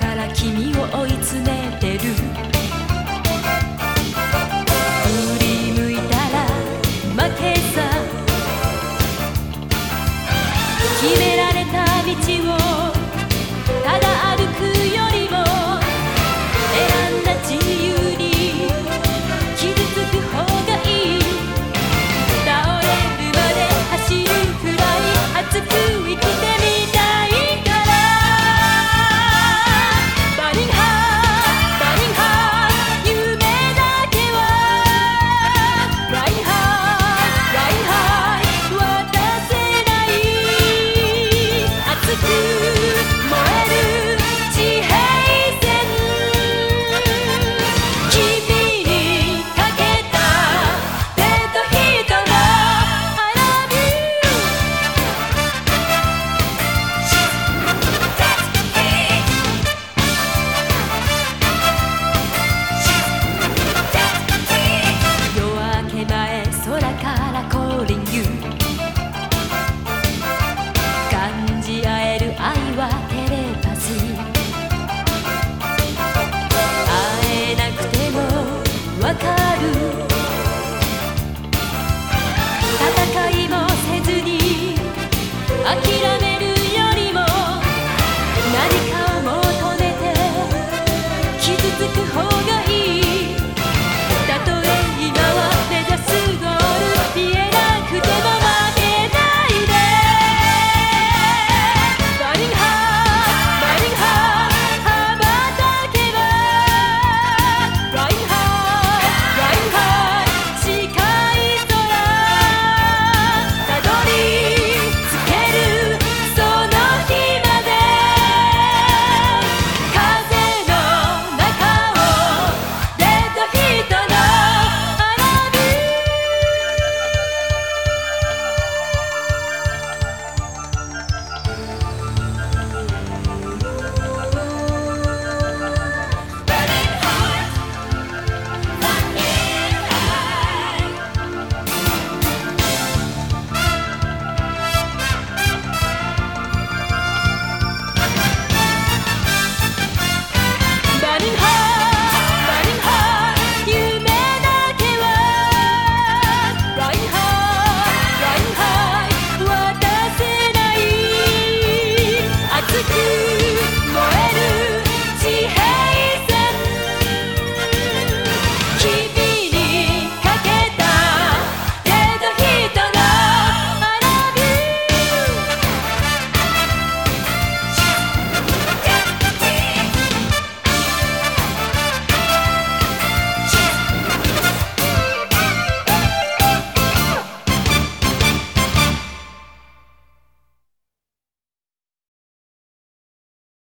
から君を追い詰めてる」Linh